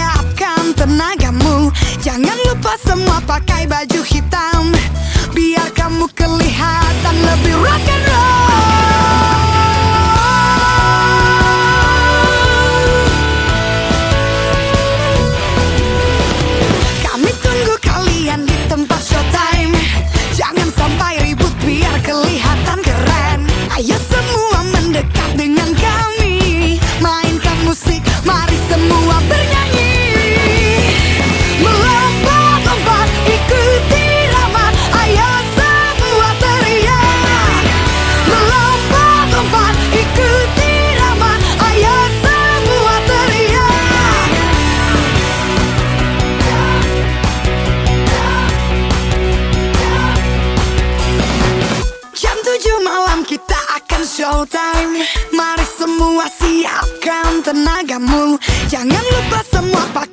Akan tenagamu. Jangan lupa semua pakai baju hitam. Biar kamu kelihatan lebih rock and roll Kami tunggu kalian di tempat showtime. Jangan sampai ribut biar kelihatan keren. Ayo showtime Mari semua siapkan tenagamu. Jangan lupa semua pakai